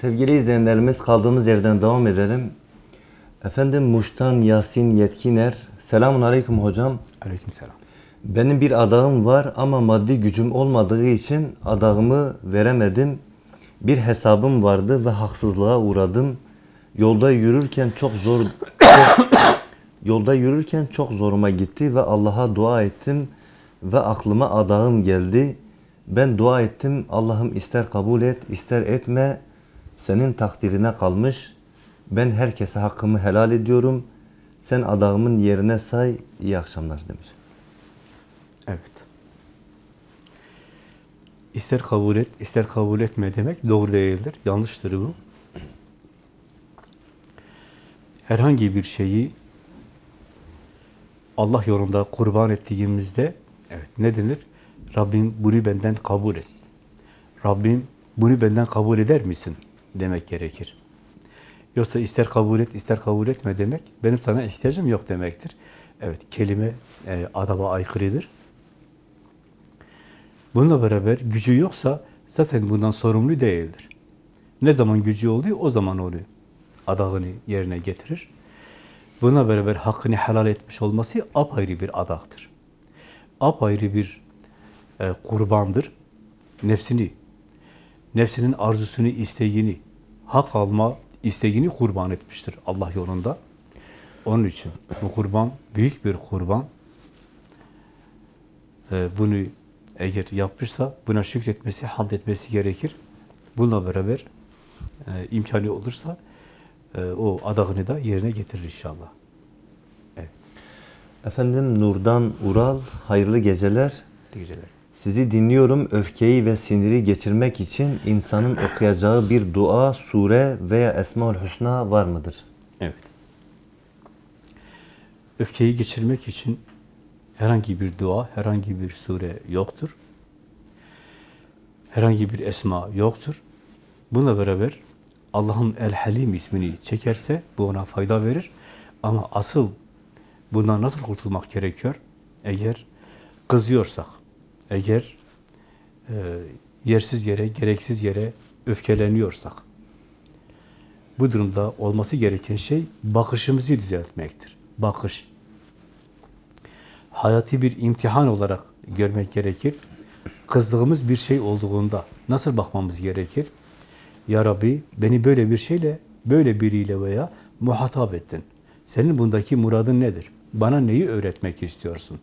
Sevgili izleyenlerimiz kaldığımız yerden devam edelim. Efendim Muş'tan Yasin Yetkiner. Selamun Aleyküm hocam. Aleykümselam. Benim bir adağım var ama maddi gücüm olmadığı için adağımı veremedim. Bir hesabım vardı ve haksızlığa uğradım. Yolda yürürken çok zor çok- yolda yürürken çok zoruma gitti ve Allah'a dua ettim ve aklıma adağım geldi. Ben dua ettim. Allah'ım ister kabul et, ister etme. Senin takdirine kalmış. Ben herkese hakkımı helal ediyorum. Sen adağımın yerine say. İyi akşamlar demiş. Evet. İster kabul et, ister kabul etme demek doğru değildir. Yanlıştır bu. Herhangi bir şeyi Allah yolunda kurban ettiğimizde evet ne denir? Rabbim bunu benden kabul et. Rabbim bunu benden kabul eder misin? Demek gerekir. Yoksa ister kabul et, ister kabul etme demek, benim sana ihtiyacım yok demektir. Evet, kelime e, adaba aykırıdır. Bununla beraber gücü yoksa zaten bundan sorumlu değildir. Ne zaman gücü oluyor, o zaman oluyor. Adağını yerine getirir. Bununla beraber hakkını helal etmiş olması apayrı bir adaktır. Apayrı bir e, kurbandır. Nefsini, nefsinin arzusunu, isteğini, hak alma isteğini kurban etmiştir Allah yolunda. Onun için bu kurban büyük bir kurban. Ee, bunu eğer yapmışsa buna şükretmesi, hamd etmesi gerekir. Bununla beraber e, imkanı olursa e, o adağını da yerine getirir inşallah. Evet. Efendim Nurdan Ural, hayırlı geceler. iyi Geceler. Sizi dinliyorum. Öfkeyi ve siniri geçirmek için insanın okuyacağı bir dua, sure veya Esmaül Hüsna var mıdır? Evet. Öfkeyi geçirmek için herhangi bir dua, herhangi bir sure yoktur. Herhangi bir esma yoktur. Bununla beraber Allah'ın El Halim ismini çekerse bu ona fayda verir. Ama asıl bundan nasıl kurtulmak gerekiyor? Eğer kızıyorsak, eğer e, yersiz yere, gereksiz yere öfkeleniyorsak, bu durumda olması gereken şey bakışımızı düzeltmektir. Bakış. Hayati bir imtihan olarak görmek gerekir. Kızdığımız bir şey olduğunda nasıl bakmamız gerekir? Ya Rabbi beni böyle bir şeyle, böyle biriyle veya muhatap ettin. Senin bundaki muradın nedir? Bana neyi öğretmek istiyorsun?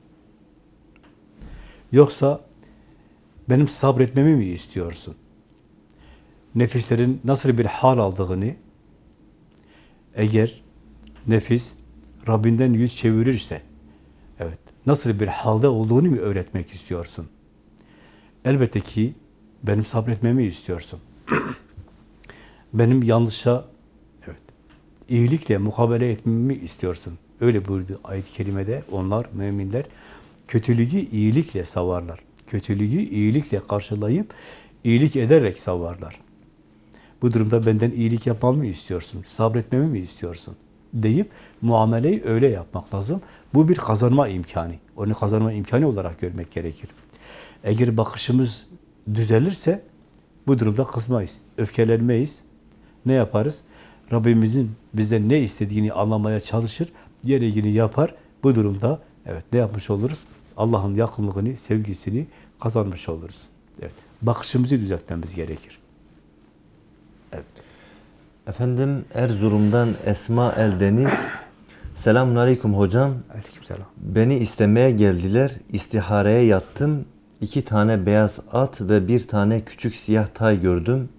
Yoksa benim sabretmemi mi istiyorsun? Nefislerin nasıl bir hal aldığını, eğer nefis Rabbinden yüz çevirirse, evet, nasıl bir halde olduğunu mu öğretmek istiyorsun? Elbette ki benim sabretmemi istiyorsun. benim yanlışa, evet, iyilikle mukabele etmemi istiyorsun. Öyle buyurdu ayet-i kerimede. Onlar, müminler, kötülüğü iyilikle savarlar. Kötülüğü iyilikle karşılayıp, iyilik ederek savarlar. Bu durumda benden iyilik yapmamı mı istiyorsun? Sabretmemi mi istiyorsun? Deyip muameleyi öyle yapmak lazım. Bu bir kazanma imkanı. Onu kazanma imkanı olarak görmek gerekir. Eğer bakışımız düzelirse bu durumda kızmayız, öfkelenmeyiz. Ne yaparız? Rabbimizin bizden ne istediğini anlamaya çalışır, gereğini yapar. Bu durumda evet ne yapmış oluruz? Allah'ın yakınlığını, sevgisini kazanmış oluruz. Evet. Bakışımızı düzeltmemiz gerekir. Evet. Efendim Erzurum'dan Esma Eldeniz. Selamun Aleyküm hocam. Aleykümselam. Beni istemeye geldiler. İstihareye yattım. İki tane beyaz at ve bir tane küçük siyah tay gördüm.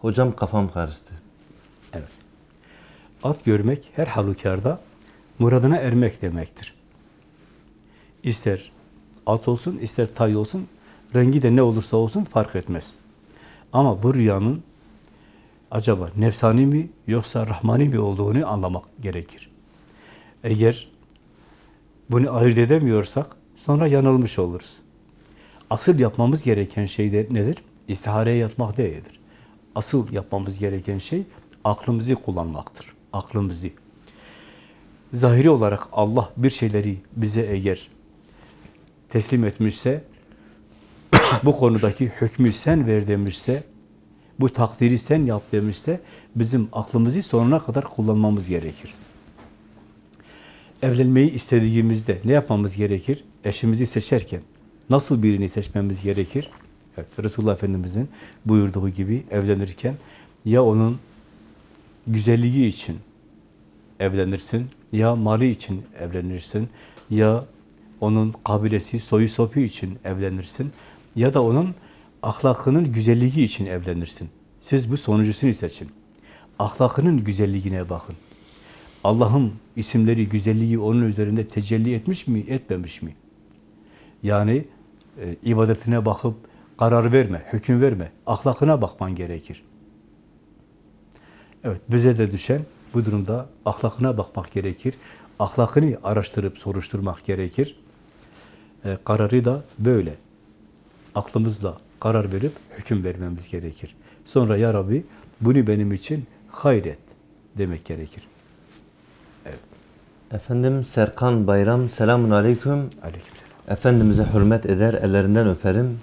Hocam kafam karıştı. Evet. At görmek her halükarda muradına ermek demektir. İster at olsun, ister tay olsun, rengi de ne olursa olsun fark etmez. Ama bu rüyanın acaba nefsani mi yoksa rahmani mi olduğunu anlamak gerekir. Eğer bunu ayırt edemiyorsak sonra yanılmış oluruz. Asıl yapmamız gereken şey de nedir? İstihareye yatmak değildir. Asıl yapmamız gereken şey aklımızı kullanmaktır. Aklımızı. Zahiri olarak Allah bir şeyleri bize eğer teslim etmişse, bu konudaki hükmü sen ver demişse, bu takdiri sen yap demişse bizim aklımızı sonuna kadar kullanmamız gerekir. Evlenmeyi istediğimizde ne yapmamız gerekir? Eşimizi seçerken nasıl birini seçmemiz gerekir? Evet, Resulullah Efendimiz'in buyurduğu gibi evlenirken ya onun güzelliği için evlenirsin, ya mali için evlenirsin, ya onun kabilesi, soyu sopu için evlenirsin, ya da onun ahlakının güzelliği için evlenirsin. Siz bu sonuncusunu seçin. Ahlakının güzelliğine bakın. Allah'ın isimleri, güzelliği onun üzerinde tecelli etmiş mi, etmemiş mi? Yani e, ibadetine bakıp karar verme, hüküm verme. Ahlakına bakman gerekir. Evet, bize de düşen bu durumda ahlakına bakmak gerekir. Ahlakını araştırıp soruşturmak gerekir. E, kararı da böyle. Aklımızla karar verip hüküm vermemiz gerekir. Sonra ya Rabbi bunu benim için hayret demek gerekir. Efendim Serkan Bayram selamun aleyküm. Aleykümselam. Efendimiz'e hürmet eder, ellerinden öperim.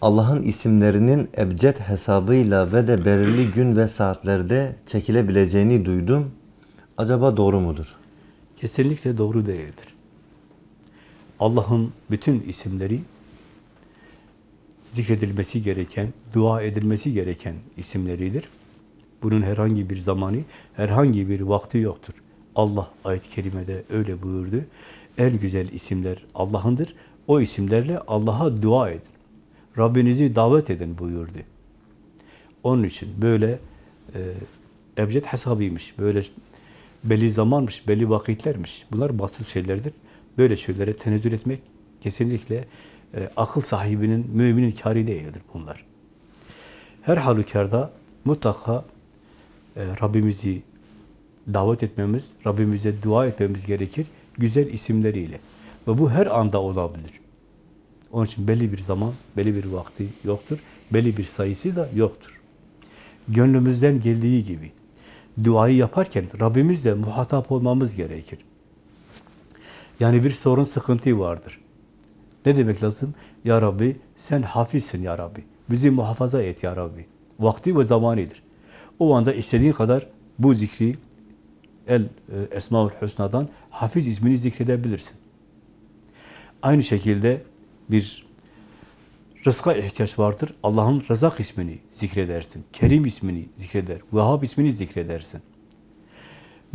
Allah'ın isimlerinin ebced hesabıyla ve de belirli gün ve saatlerde çekilebileceğini duydum. Acaba doğru mudur? Kesinlikle doğru değildir. Allah'ın bütün isimleri zikredilmesi gereken, dua edilmesi gereken isimleridir. Bunun herhangi bir zamanı, herhangi bir vakti yoktur. Allah ayet-i kerimede öyle buyurdu. En güzel isimler Allah'ındır. O isimlerle Allah'a dua edin. Rabbinizi davet edin buyurdu. Onun için böyle e, ebced hesabıymış, böyle belli zamanmış, belli vakitlermiş. Bunlar basit şeylerdir. Böyle şeylere tenezzül etmek kesinlikle e, akıl sahibinin, müminin kârı değildir bunlar. Her halükarda mutlaka e, Rabbimizi davet etmemiz, Rabbimize dua etmemiz gerekir güzel isimleriyle. Ve bu her anda olabilir. Onun için belli bir zaman, belli bir vakti yoktur. Belli bir sayısı da yoktur. Gönlümüzden geldiği gibi duayı yaparken Rabbimizle muhatap olmamız gerekir. Yani bir sorun, sıkıntı vardır. Ne demek lazım? Ya Rabbi sen hafizsin ya Rabbi. Bizi muhafaza et ya Rabbi. Vakti ve zamanıdır. O anda istediğin kadar bu zikri El e, Esmaül Hüsna'dan Hafiz ismini zikredebilirsin. Aynı şekilde bir rızka ihtiyaç vardır. Allah'ın Rızak ismini zikredersin. Kerim ismini zikreder. Vehhab ismini zikredersin.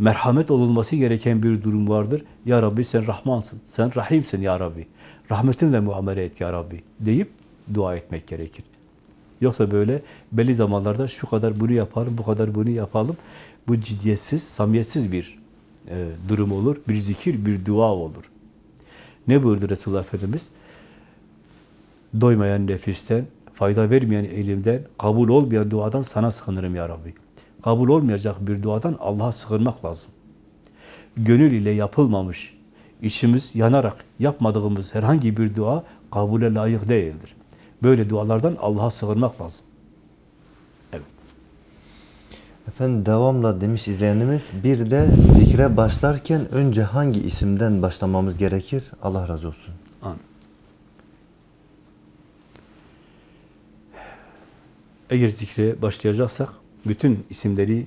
Merhamet olunması gereken bir durum vardır. Ya Rabbi sen Rahmansın, sen Rahimsin ya Rabbi. Rahmetinle muamele et ya Rabbi deyip dua etmek gerekir. Yoksa böyle belli zamanlarda şu kadar bunu yapalım, bu kadar bunu yapalım. Bu ciddiyetsiz, samiyetsiz bir e, durum olur. Bir zikir, bir dua olur. Ne buyurdu Resulullah Efendimiz? Doymayan nefisten, fayda vermeyen elimden, kabul olmayan duadan sana sığınırım ya Rabbi. Kabul olmayacak bir duadan Allah'a sığınmak lazım. Gönül ile yapılmamış, içimiz yanarak yapmadığımız herhangi bir dua kabule layık değildir. Böyle dualardan Allah'a sığınmak lazım. Evet. Efendim devamla demiş izleyenimiz bir de zikre başlarken önce hangi isimden başlamamız gerekir? Allah razı olsun. Amin. Eğer zikre başlayacaksak bütün isimleri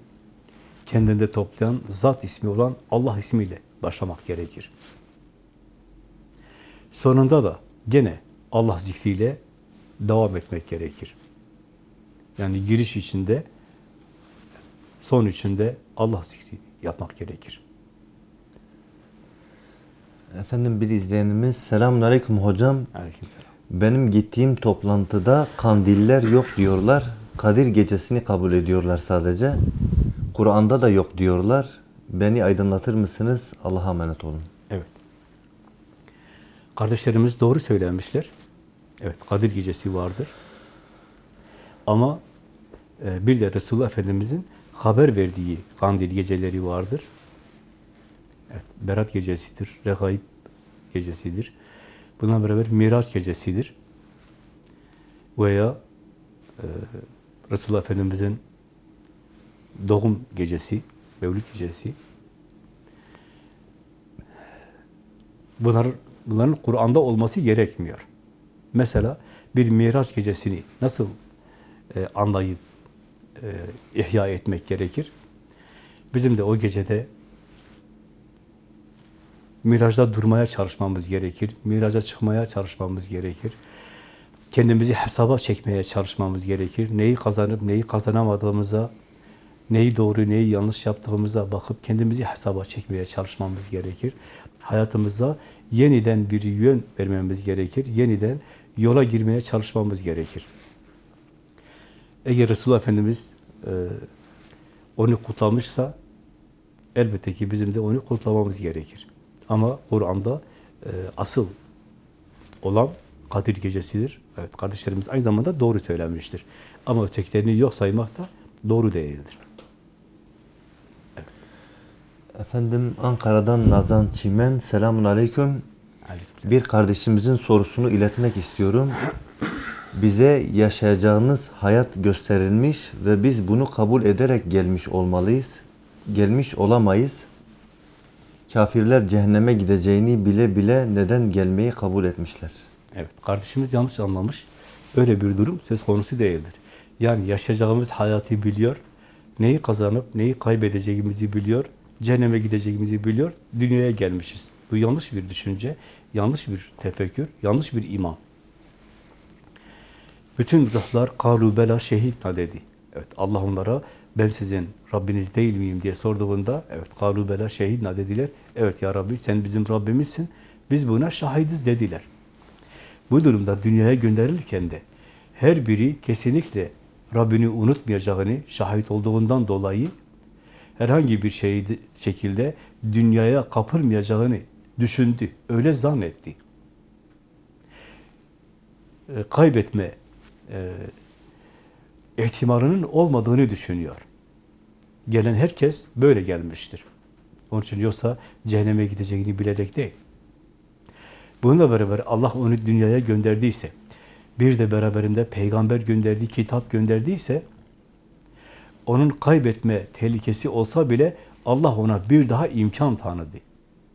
kendinde toplayan zat ismi olan Allah ismiyle başlamak gerekir. Sonunda da gene Allah zikriyle devam etmek gerekir. Yani giriş içinde, son içinde Allah zikri yapmak gerekir. Efendim bir izleyenimiz selamun aleyküm hocam. Aleykümselam. Benim gittiğim toplantıda kandiller yok diyorlar. Kadir gecesini kabul ediyorlar sadece. Kur'an'da da yok diyorlar. Beni aydınlatır mısınız? Allah'a emanet olun. Evet. Kardeşlerimiz doğru söylemişler. Evet, Kadir Gecesi vardır. Ama e, bir de Resulullah Efendimiz'in haber verdiği kandil geceleri vardır. Evet, Berat Gecesidir, Regaib Gecesidir. Bununla beraber Miraç Gecesidir. Veya e, Resulullah Efendimiz'in doğum gecesi, Mevlid Gecesi. Bunlar, bunların Kur'an'da olması gerekmiyor. Mesela bir Miraç gecesini nasıl e, anlayıp e, ihya etmek gerekir. Bizim de o gecede mirajda durmaya çalışmamız gerekir. Miraca çıkmaya çalışmamız gerekir. Kendimizi hesaba çekmeye çalışmamız gerekir. Neyi kazanıp neyi kazanamadığımıza, neyi doğru neyi yanlış yaptığımıza bakıp kendimizi hesaba çekmeye çalışmamız gerekir. Hayatımızda yeniden bir yön vermemiz gerekir. Yeniden yola girmeye çalışmamız gerekir. Eğer Resulullah Efendimiz e, onu kutlamışsa elbette ki bizim de onu kutlamamız gerekir. Ama Kur'an'da e, asıl olan Kadir Gecesi'dir. Evet, kardeşlerimiz aynı zamanda doğru söylemiştir. Ama ötekilerini yok saymak da doğru değildir. Efendim Ankara'dan Nazan Çimen. Selamun Aleyküm. Aleykümselam. Bir kardeşimizin sorusunu iletmek istiyorum. Bize yaşayacağınız hayat gösterilmiş ve biz bunu kabul ederek gelmiş olmalıyız. Gelmiş olamayız. Kafirler cehenneme gideceğini bile bile neden gelmeyi kabul etmişler? Evet, kardeşimiz yanlış anlamış. Öyle bir durum söz konusu değildir. Yani yaşayacağımız hayatı biliyor, neyi kazanıp neyi kaybedeceğimizi biliyor, cehenneme gideceğimizi biliyor, dünyaya gelmişiz. Bu yanlış bir düşünce, yanlış bir tefekkür, yanlış bir iman. Bütün ruhlar kalu bela şehitna dedi. Evet, Allah onlara ben sizin Rabbiniz değil miyim diye sorduğunda evet kalu bela şehitna dediler. Evet ya Rabbi sen bizim Rabbimizsin. Biz buna şahidiz dediler. Bu durumda dünyaya gönderilirken de her biri kesinlikle Rabbini unutmayacağını şahit olduğundan dolayı herhangi bir şey şekilde dünyaya kapılmayacağını düşündü. Öyle zannetti. E, kaybetme e, ihtimalinin olmadığını düşünüyor. Gelen herkes böyle gelmiştir. Onun için yoksa cehenneme gideceğini bilerek değil. Bununla beraber Allah onu dünyaya gönderdiyse, bir de beraberinde peygamber gönderdiği, kitap gönderdiyse, onun kaybetme tehlikesi olsa bile Allah ona bir daha imkan tanıdı.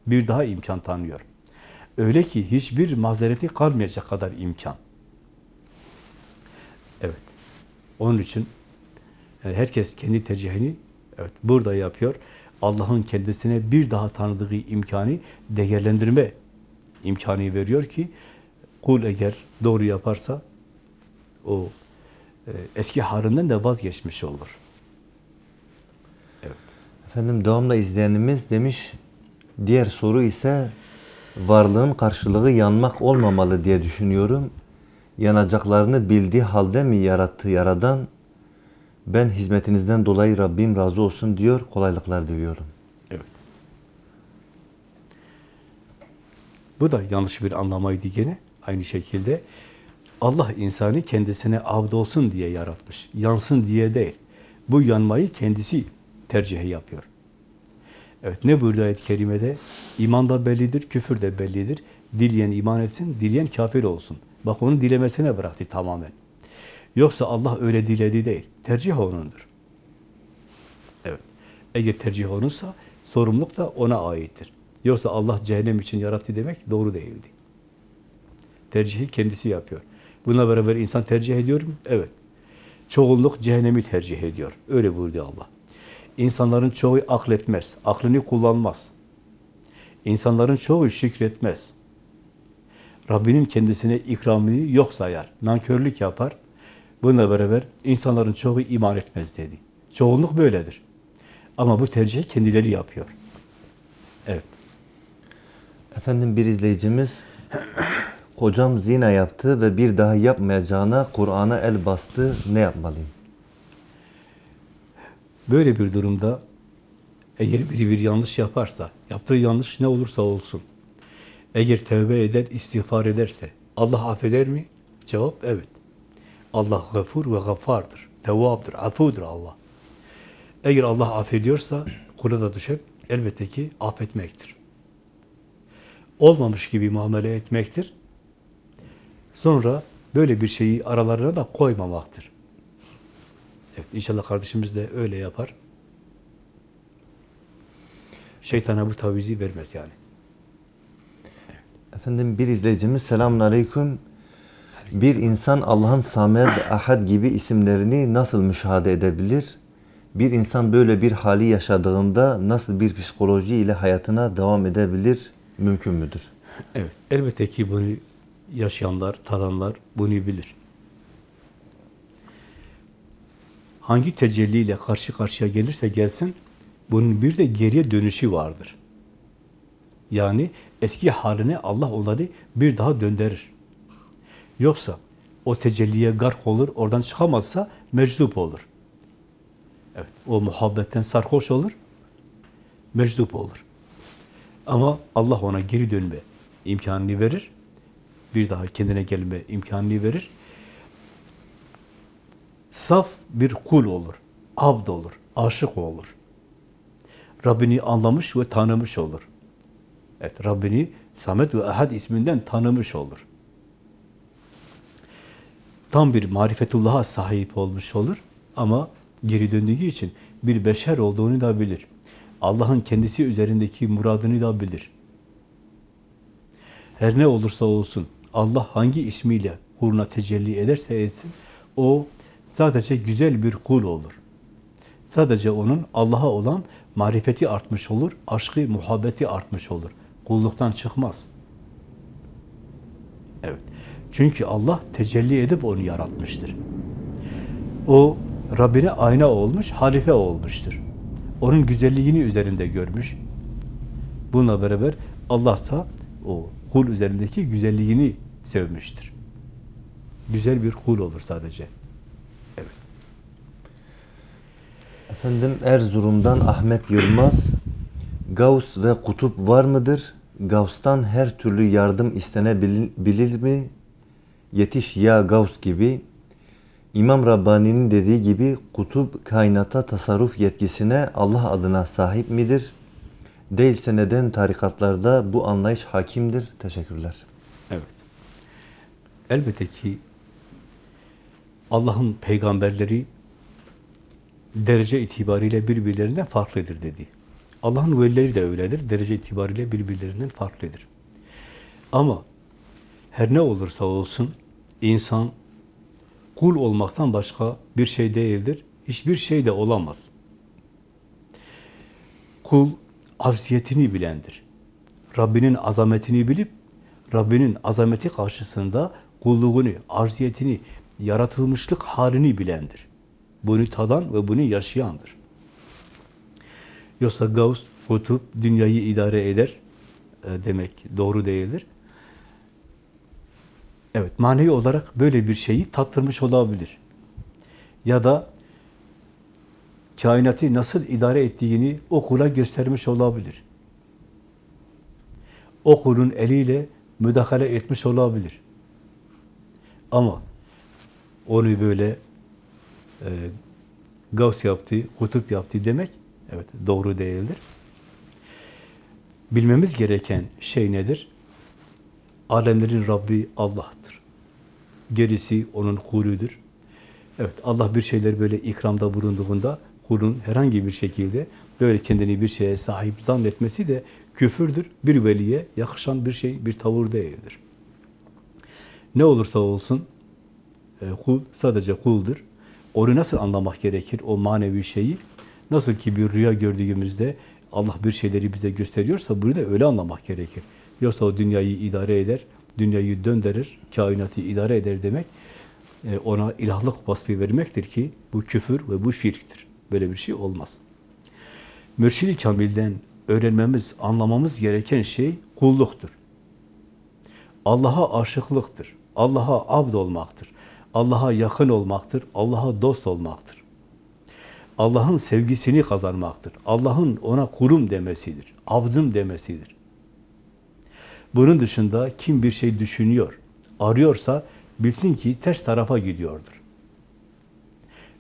Bir daha imkan tanıyor. Öyle ki hiçbir mazereti kalmayacak kadar imkan. Evet. Onun için yani herkes kendi tercihini evet burada yapıyor. Allah'ın kendisine bir daha tanıdığı imkanı değerlendirme imkanı veriyor ki kul eğer doğru yaparsa o e, eski halinden de vazgeçmiş olur. Evet. Efendim devamlı izleyenimiz demiş, diğer soru ise varlığın karşılığı yanmak olmamalı diye düşünüyorum. Yanacaklarını bildiği halde mi yarattı yaradan? Ben hizmetinizden dolayı Rabbim razı olsun diyor, kolaylıklar diliyorum. Bu da yanlış bir anlamaydı gene. Aynı şekilde Allah insanı kendisine abd olsun diye yaratmış. Yansın diye değil. Bu yanmayı kendisi tercih yapıyor. Evet ne buyurdu ayet-i kerimede? İman da bellidir, küfür de bellidir. Dileyen iman etsin, dileyen kafir olsun. Bak onu dilemesine bıraktı tamamen. Yoksa Allah öyle diledi değil. Tercih onundur. Evet. Eğer tercih onunsa sorumluluk da ona aittir. Yoksa Allah cehennem için yarattı demek doğru değildi. Tercihi kendisi yapıyor. Buna beraber insan tercih ediyor mu? Evet. Çoğunluk cehennemi tercih ediyor. Öyle buyurdu Allah. İnsanların çoğu akletmez, aklını kullanmaz. İnsanların çoğu şükretmez. Rabbinin kendisine ikramını yok sayar, nankörlük yapar. Bununla beraber insanların çoğu iman etmez dedi. Çoğunluk böyledir. Ama bu tercihi kendileri yapıyor. Evet. Efendim bir izleyicimiz, kocam zina yaptı ve bir daha yapmayacağına Kur'an'a el bastı, ne yapmalıyım? Böyle bir durumda eğer biri bir yanlış yaparsa, yaptığı yanlış ne olursa olsun, eğer tövbe eder, istiğfar ederse Allah affeder mi? Cevap evet. Allah gafur ve gaffardır. Tevvabdır, afudur Allah. Eğer Allah affediyorsa kula da düşen elbette ki affetmektir. Olmamış gibi muamele etmektir. Sonra böyle bir şeyi aralarına da koymamaktır. Evet, inşallah kardeşimiz de öyle yapar. Şeytana bu tavizi vermez yani. Efendim bir izleyicimiz selamun aleyküm. Bir insan Allah'ın Samed, Ahad gibi isimlerini nasıl müşahede edebilir? Bir insan böyle bir hali yaşadığında nasıl bir psikoloji ile hayatına devam edebilir? Mümkün müdür? Evet, elbette ki bunu yaşayanlar, tadanlar bunu bilir. Hangi tecelliyle karşı karşıya gelirse gelsin, bunun bir de geriye dönüşü vardır. Yani eski haline Allah onları bir daha döndürür. Yoksa o tecelliye gark olur, oradan çıkamazsa meczup olur. Evet, o muhabbetten sarhoş olur, meczup olur. Ama Allah ona geri dönme imkanını verir. Bir daha kendine gelme imkanını verir. Saf bir kul olur, abd olur, aşık olur. Rabbini anlamış ve tanımış olur. Evet, Rabbini Samet ve Ahad isminden tanımış olur. Tam bir marifetullah'a sahip olmuş olur ama geri döndüğü için bir beşer olduğunu da bilir. Allah'ın kendisi üzerindeki muradını da bilir. Her ne olursa olsun, Allah hangi ismiyle kuluna tecelli ederse etsin, o sadece güzel bir kul olur. Sadece onun Allah'a olan marifeti artmış olur, aşkı, muhabbeti artmış olur. Kulluktan çıkmaz. Evet. Çünkü Allah tecelli edip onu yaratmıştır. O Rabbine ayna olmuş, halife olmuştur. Onun güzelliğini üzerinde görmüş. Bununla beraber Allah da o kul üzerindeki güzelliğini sevmiştir. Güzel bir kul olur sadece. Evet. Efendim Erzurum'dan Ahmet Yılmaz, Gavs ve kutup var mıdır? Gavs'tan her türlü yardım istenebilir mi? Yetiş ya Gavs gibi. İmam Rabbani'nin dediği gibi kutup kainata tasarruf yetkisine Allah adına sahip midir? Değilse neden tarikatlarda bu anlayış hakimdir? Teşekkürler. Evet. Elbette ki Allah'ın peygamberleri derece itibariyle birbirlerinden farklıdır dedi. Allah'ın velileri de öyledir. Derece itibariyle birbirlerinden farklıdır. Ama her ne olursa olsun insan kul olmaktan başka bir şey değildir. Hiçbir şey de olamaz. Kul acziyetini bilendir. Rabbinin azametini bilip Rabbinin azameti karşısında kulluğunu, arziyetini, yaratılmışlık halini bilendir. Bunu tadan ve bunu yaşayandır. Yoksa Gavs, Kutup dünyayı idare eder e, demek doğru değildir. Evet, manevi olarak böyle bir şeyi tattırmış olabilir. Ya da kainatı nasıl idare ettiğini o kula göstermiş olabilir. O kulun eliyle müdahale etmiş olabilir. Ama onu böyle e, Gavs yaptı, kutup yaptı demek evet doğru değildir. Bilmemiz gereken şey nedir? Alemlerin Rabbi Allah'tır. Gerisi onun kuludur. Evet Allah bir şeyler böyle ikramda bulunduğunda kulun herhangi bir şekilde böyle kendini bir şeye sahip zannetmesi de küfürdür. Bir veliye yakışan bir şey, bir tavır değildir. Ne olursa olsun e, kul sadece kuldur. Onu nasıl anlamak gerekir o manevi şeyi? Nasıl ki bir rüya gördüğümüzde Allah bir şeyleri bize gösteriyorsa bunu da öyle anlamak gerekir. Yoksa o dünyayı idare eder, dünyayı döndürür, kainatı idare eder demek e, ona ilahlık vasfı vermektir ki bu küfür ve bu şirktir. Böyle bir şey olmaz. Mürşid-i Kamil'den öğrenmemiz, anlamamız gereken şey kulluktur. Allah'a aşıklıktır. Allah'a abd olmaktır. Allah'a yakın olmaktır. Allah'a dost olmaktır. Allah'ın sevgisini kazanmaktır. Allah'ın ona kurum demesidir. Abdım demesidir. Bunun dışında kim bir şey düşünüyor, arıyorsa bilsin ki ters tarafa gidiyordur.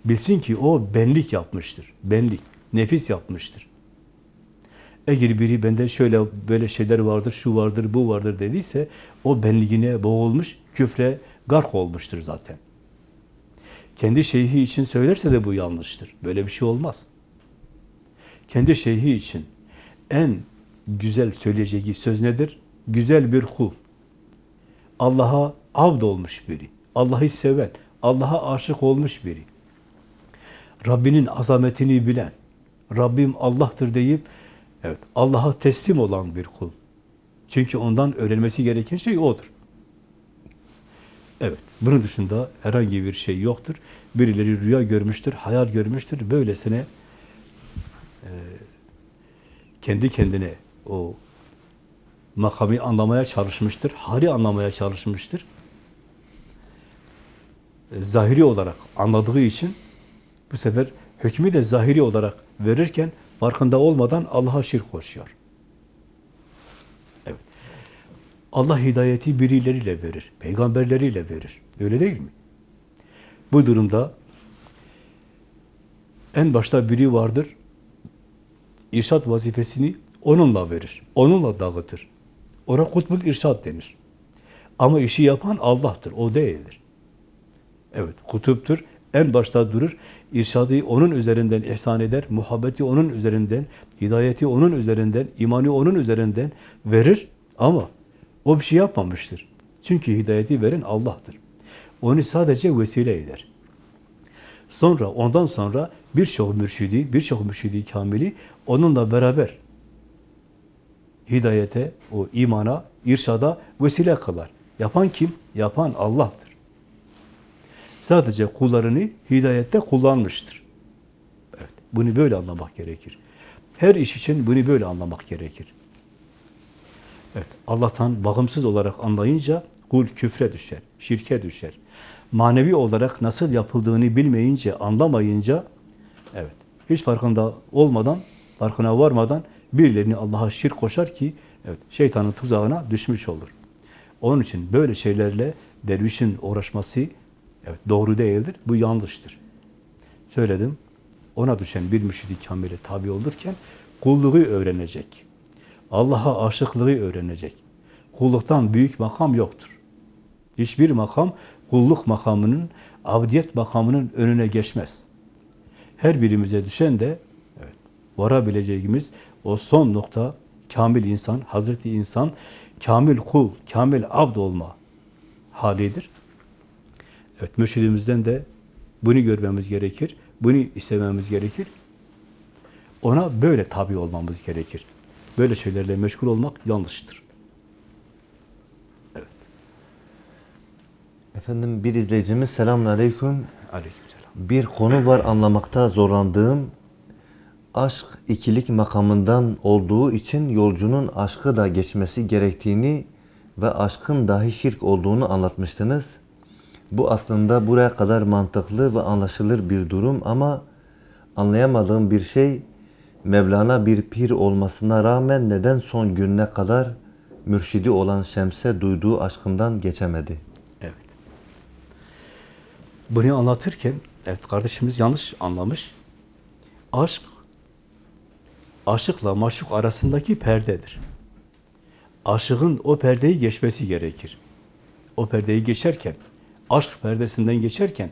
Bilsin ki o benlik yapmıştır. Benlik, nefis yapmıştır. Eğer biri bende şöyle böyle şeyler vardır, şu vardır, bu vardır dediyse o benliğine boğulmuş, küfre gark olmuştur zaten. Kendi şeyhi için söylerse de bu yanlıştır. Böyle bir şey olmaz. Kendi şeyhi için en güzel söyleyeceği söz nedir? Güzel bir kul. Allah'a avd olmuş biri. Allah'ı seven, Allah'a aşık olmuş biri. Rabbinin azametini bilen, Rabbim Allah'tır deyip evet Allah'a teslim olan bir kul. Çünkü ondan öğrenmesi gereken şey odur. Evet, bunun dışında herhangi bir şey yoktur. Birileri rüya görmüştür, hayal görmüştür. Böylesine e, kendi kendine o makamı anlamaya çalışmıştır, hali anlamaya çalışmıştır. E, zahiri olarak anladığı için bu sefer hükmü de zahiri olarak verirken farkında olmadan Allah'a şirk koşuyor. Evet. Allah hidayeti birileriyle verir, peygamberleriyle verir. Öyle değil mi? Bu durumda en başta biri vardır, irşat vazifesini onunla verir, onunla dağıtır. Ona kutbul irşat denir. Ama işi yapan Allah'tır, o değildir. Evet, kutuptur, en başta durur, irşadı onun üzerinden ihsan eder, muhabbeti onun üzerinden, hidayeti onun üzerinden, imanı onun üzerinden verir ama o bir şey yapmamıştır. Çünkü hidayeti veren Allah'tır. Onu sadece vesile eder. Sonra, ondan sonra birçok mürşidi, birçok mürşidi kamili onunla beraber hidayete, o imana, irşada vesile kılar. Yapan kim? Yapan Allah'tır. Sadece kullarını hidayette kullanmıştır. Evet, bunu böyle anlamak gerekir. Her iş için bunu böyle anlamak gerekir. Evet, Allah'tan bağımsız olarak anlayınca kul küfre düşer, şirke düşer. Manevi olarak nasıl yapıldığını bilmeyince, anlamayınca, evet, hiç farkında olmadan, farkına varmadan birilerini Allah'a şirk koşar ki, evet, şeytanın tuzağına düşmüş olur. Onun için böyle şeylerle dervişin uğraşması evet, doğru değildir, bu yanlıştır. Söyledim, ona düşen bir müşid-i kamile tabi olurken kulluğu öğrenecek. Allah'a aşıklığı öğrenecek. Kulluktan büyük makam yoktur. Hiçbir makam kulluk makamının, abdiyet makamının önüne geçmez. Her birimize düşen de evet, varabileceğimiz o son nokta kamil insan, Hazreti insan, kamil kul, kamil abd olma halidir. Evet, mürşidimizden de bunu görmemiz gerekir, bunu istememiz gerekir. Ona böyle tabi olmamız gerekir. Böyle şeylerle meşgul olmak yanlıştır. Evet. Efendim bir izleyicimiz selamun aleyküm. Aleykümselam. Bir konu var anlamakta zorlandığım. Aşk ikilik makamından olduğu için yolcunun aşkı da geçmesi gerektiğini ve aşkın dahi şirk olduğunu anlatmıştınız. Bu aslında buraya kadar mantıklı ve anlaşılır bir durum ama anlayamadığım bir şey Mevlana bir pir olmasına rağmen neden son gününe kadar mürşidi olan Şems'e duyduğu aşkından geçemedi? Evet. Bunu anlatırken, evet kardeşimiz yanlış anlamış. Aşk, aşıkla maşuk arasındaki perdedir. Aşığın o perdeyi geçmesi gerekir. O perdeyi geçerken, aşk perdesinden geçerken,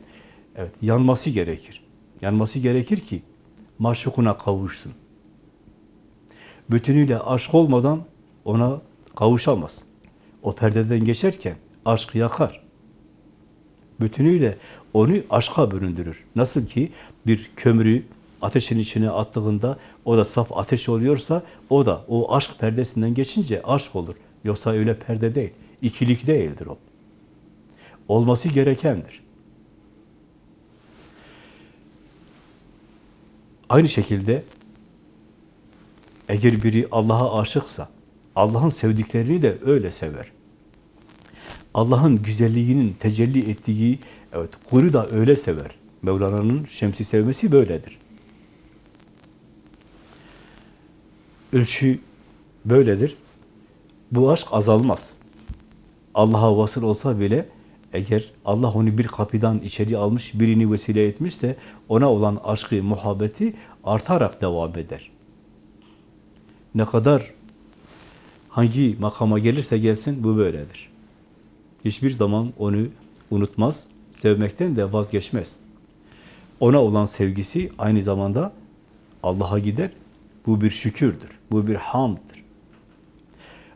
evet yanması gerekir. Yanması gerekir ki maşukuna kavuşsun. Bütünüyle aşk olmadan ona kavuşamaz. O perdeden geçerken aşk yakar. Bütünüyle onu aşka büründürür. Nasıl ki bir kömürü ateşin içine attığında o da saf ateş oluyorsa o da o aşk perdesinden geçince aşk olur. Yoksa öyle perde değil. İkilik değildir o. Olması gerekendir. Aynı şekilde eğer biri Allah'a aşıksa, Allah'ın sevdiklerini de öyle sever. Allah'ın güzelliğinin tecelli ettiği, evet, kuru da öyle sever. Mevlana'nın Şems'i sevmesi böyledir. Ölçü böyledir. Bu aşk azalmaz. Allah'a vasıl olsa bile eğer Allah onu bir kapıdan içeri almış, birini vesile etmişse ona olan aşkı, muhabbeti artarak devam eder. Ne kadar hangi makama gelirse gelsin bu böyledir. Hiçbir zaman onu unutmaz, sevmekten de vazgeçmez. Ona olan sevgisi aynı zamanda Allah'a gider. Bu bir şükürdür, bu bir hamdır.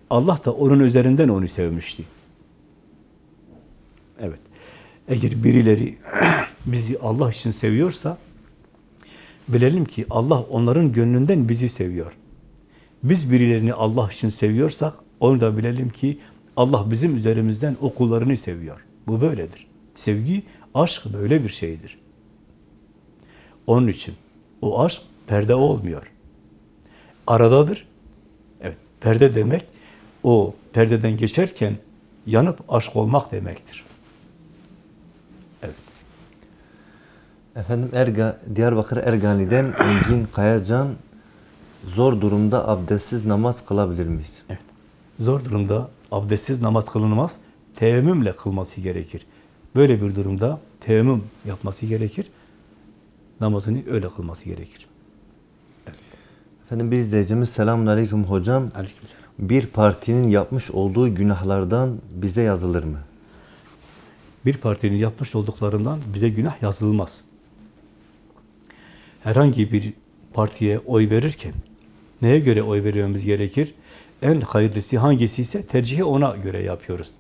Allah da onun üzerinden onu sevmişti. Evet. Eğer birileri bizi Allah için seviyorsa bilelim ki Allah onların gönlünden bizi seviyor. Biz birilerini Allah için seviyorsak onu da bilelim ki Allah bizim üzerimizden o kullarını seviyor. Bu böyledir. Sevgi, aşk böyle bir şeydir. Onun için o aşk perde olmuyor. Aradadır. Evet, perde demek o perdeden geçerken yanıp aşk olmak demektir. Evet. Efendim Erga, Diyarbakır Ergani'den Engin Kayacan zor durumda abdestsiz namaz kılabilir miyiz? Evet. Zor durumda abdestsiz namaz kılınmaz. Teyemmümle kılması gerekir. Böyle bir durumda teyemmüm yapması gerekir. Namazını öyle kılması gerekir. Efendim bir izleyicimiz selamun aleyküm hocam. Aleykümselam. Bir partinin yapmış olduğu günahlardan bize yazılır mı? Bir partinin yapmış olduklarından bize günah yazılmaz. Herhangi bir partiye oy verirken neye göre oy vermemiz gerekir? En hayırlısı hangisi ise tercihi ona göre yapıyoruz.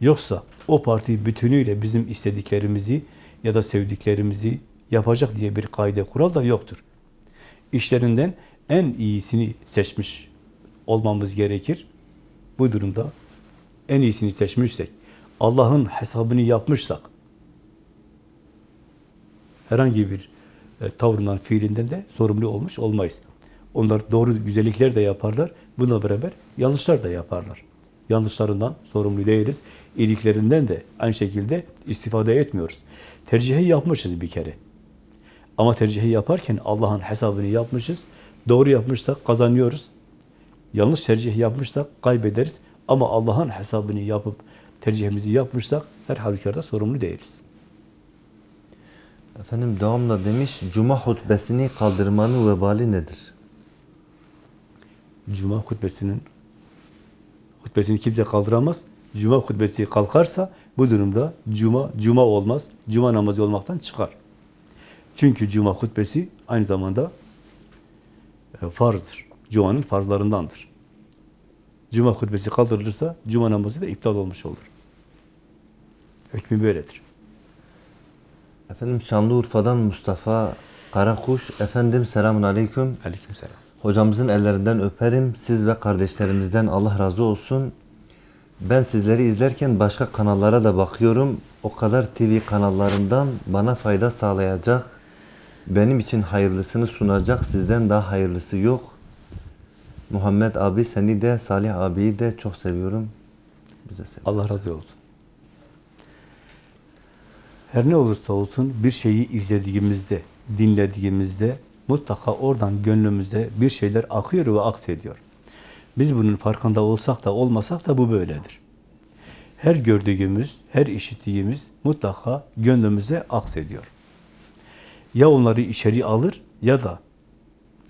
Yoksa o parti bütünüyle bizim istediklerimizi ya da sevdiklerimizi yapacak diye bir kaide kural da yoktur. İşlerinden en iyisini seçmiş olmamız gerekir. Bu durumda en iyisini seçmişsek, Allah'ın hesabını yapmışsak, herhangi bir e, tavrından, fiilinden de sorumlu olmuş olmayız. Onlar doğru güzellikler de yaparlar, bununla beraber yanlışlar da yaparlar. Yanlışlarından sorumlu değiliz, iyiliklerinden de aynı şekilde istifade etmiyoruz. Tercihi yapmışız bir kere. Ama tercihi yaparken Allah'ın hesabını yapmışız, doğru yapmışsak kazanıyoruz. Yanlış tercih yapmışsak kaybederiz. Ama Allah'ın hesabını yapıp tercihimizi yapmışsak her halükarda sorumlu değiliz. Efendim devamla demiş Cuma hutbesini kaldırmanın vebali nedir? Cuma hutbesinin hutbesini kimse kaldıramaz. Cuma hutbesi kalkarsa bu durumda cuma cuma olmaz. Cuma namazı olmaktan çıkar. Çünkü cuma hutbesi aynı zamanda e, farzdır. Cuma'nın farzlarındandır. Cuma hutbesi kaldırılırsa cuma namazı da iptal olmuş olur. Hükmü böyledir. Efendim Şanlıurfa'dan Mustafa Karakuş. Efendim selamun aleyküm. Aleykümselam. Hocamızın ellerinden öperim. Siz ve kardeşlerimizden Allah razı olsun. Ben sizleri izlerken başka kanallara da bakıyorum. O kadar TV kanallarından bana fayda sağlayacak, benim için hayırlısını sunacak sizden daha hayırlısı yok. Muhammed abi seni de Salih abiyi de çok seviyorum. Bize sev. Allah razı olsun. Her ne olursa olsun bir şeyi izlediğimizde, dinlediğimizde mutlaka oradan gönlümüzde bir şeyler akıyor ve aksediyor. Biz bunun farkında olsak da olmasak da bu böyledir. Her gördüğümüz, her işittiğimiz mutlaka gönlümüze aksediyor. Ya onları içeri alır ya da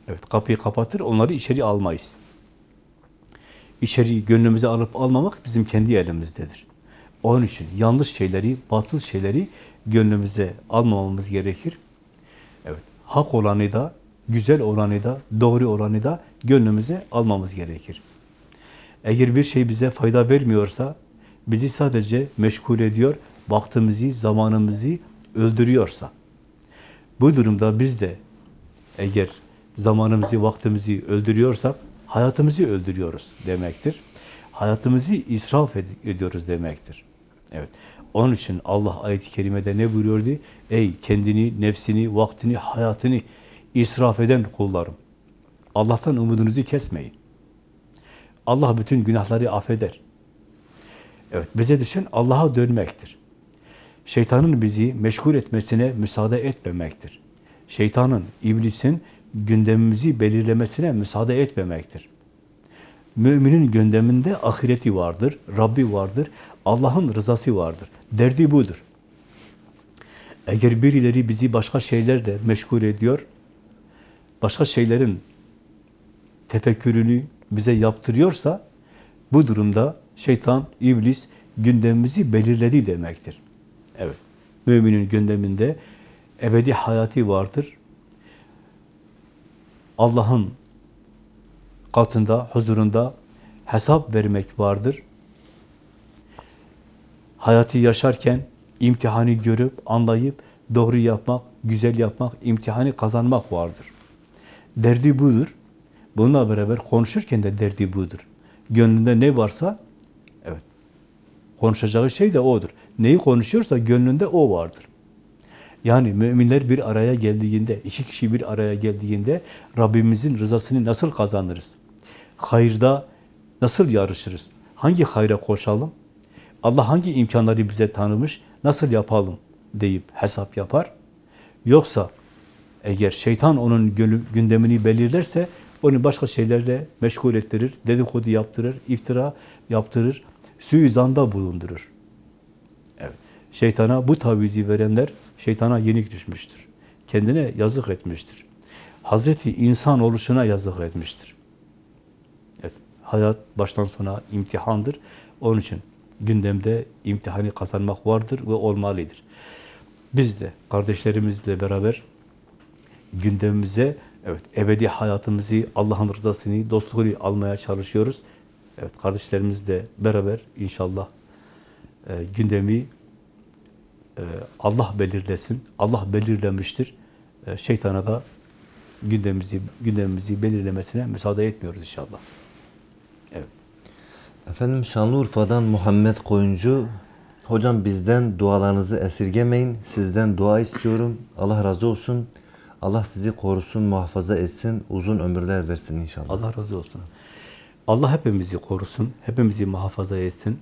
evet kapıyı kapatır, onları içeri almayız. İçeri gönlümüze alıp almamak bizim kendi elimizdedir. Onun için yanlış şeyleri, batıl şeyleri gönlümüze almamamız gerekir. Evet, hak olanı da, güzel olanı da, doğru olanı da gönlümüze almamız gerekir. Eğer bir şey bize fayda vermiyorsa, bizi sadece meşgul ediyor, vaktimizi, zamanımızı öldürüyorsa, bu durumda biz de eğer zamanımızı, vaktimizi öldürüyorsak, hayatımızı öldürüyoruz demektir. Hayatımızı israf ed- ediyoruz demektir. Evet. Onun için Allah ayet-i kerimede ne buyuruyordu? Ey kendini, nefsini, vaktini, hayatını israf eden kullarım. Allah'tan umudunuzu kesmeyin. Allah bütün günahları affeder. Evet, bize düşen Allah'a dönmektir. Şeytanın bizi meşgul etmesine müsaade etmemektir. Şeytanın, iblisin gündemimizi belirlemesine müsaade etmemektir. Müminin gündeminde ahireti vardır, Rabbi vardır, Allah'ın rızası vardır. Derdi budur. Eğer birileri bizi başka şeylerle meşgul ediyor, başka şeylerin tefekkürünü bize yaptırıyorsa, bu durumda şeytan, iblis gündemimizi belirledi demektir. Evet, müminin gündeminde ebedi hayatı vardır. Allah'ın katında, huzurunda hesap vermek vardır. Hayatı yaşarken imtihanı görüp, anlayıp, doğru yapmak, güzel yapmak, imtihanı kazanmak vardır. Derdi budur. Bununla beraber konuşurken de derdi budur. Gönlünde ne varsa, konuşacağı şey de odur. Neyi konuşuyorsa gönlünde o vardır. Yani müminler bir araya geldiğinde, iki kişi bir araya geldiğinde Rabbimizin rızasını nasıl kazanırız? Hayırda nasıl yarışırız? Hangi hayra koşalım? Allah hangi imkanları bize tanımış? Nasıl yapalım deyip hesap yapar. Yoksa eğer şeytan onun gündemini belirlerse onu başka şeylerle meşgul ettirir, dedikodu yaptırır, iftira yaptırır, suizanda bulundurur. Evet. Şeytana bu tavizi verenler şeytana yenik düşmüştür. Kendine yazık etmiştir. Hazreti insan oluşuna yazık etmiştir. Evet. Hayat baştan sona imtihandır. Onun için gündemde imtihanı kazanmak vardır ve olmalıdır. Biz de kardeşlerimizle beraber gündemimize evet ebedi hayatımızı, Allah'ın rızasını, dostluğunu almaya çalışıyoruz. Evet kardeşlerimizle beraber inşallah e, gündemi e, Allah belirlesin. Allah belirlemiştir. E, şeytana da gündemimizi gündemimizi belirlemesine müsaade etmiyoruz inşallah. Evet. Efendim Şanlıurfa'dan Muhammed Koyuncu. Hocam bizden dualarınızı esirgemeyin. Sizden dua istiyorum. Allah razı olsun. Allah sizi korusun, muhafaza etsin, uzun ömürler versin inşallah. Allah razı olsun. Allah hepimizi korusun, hepimizi muhafaza etsin.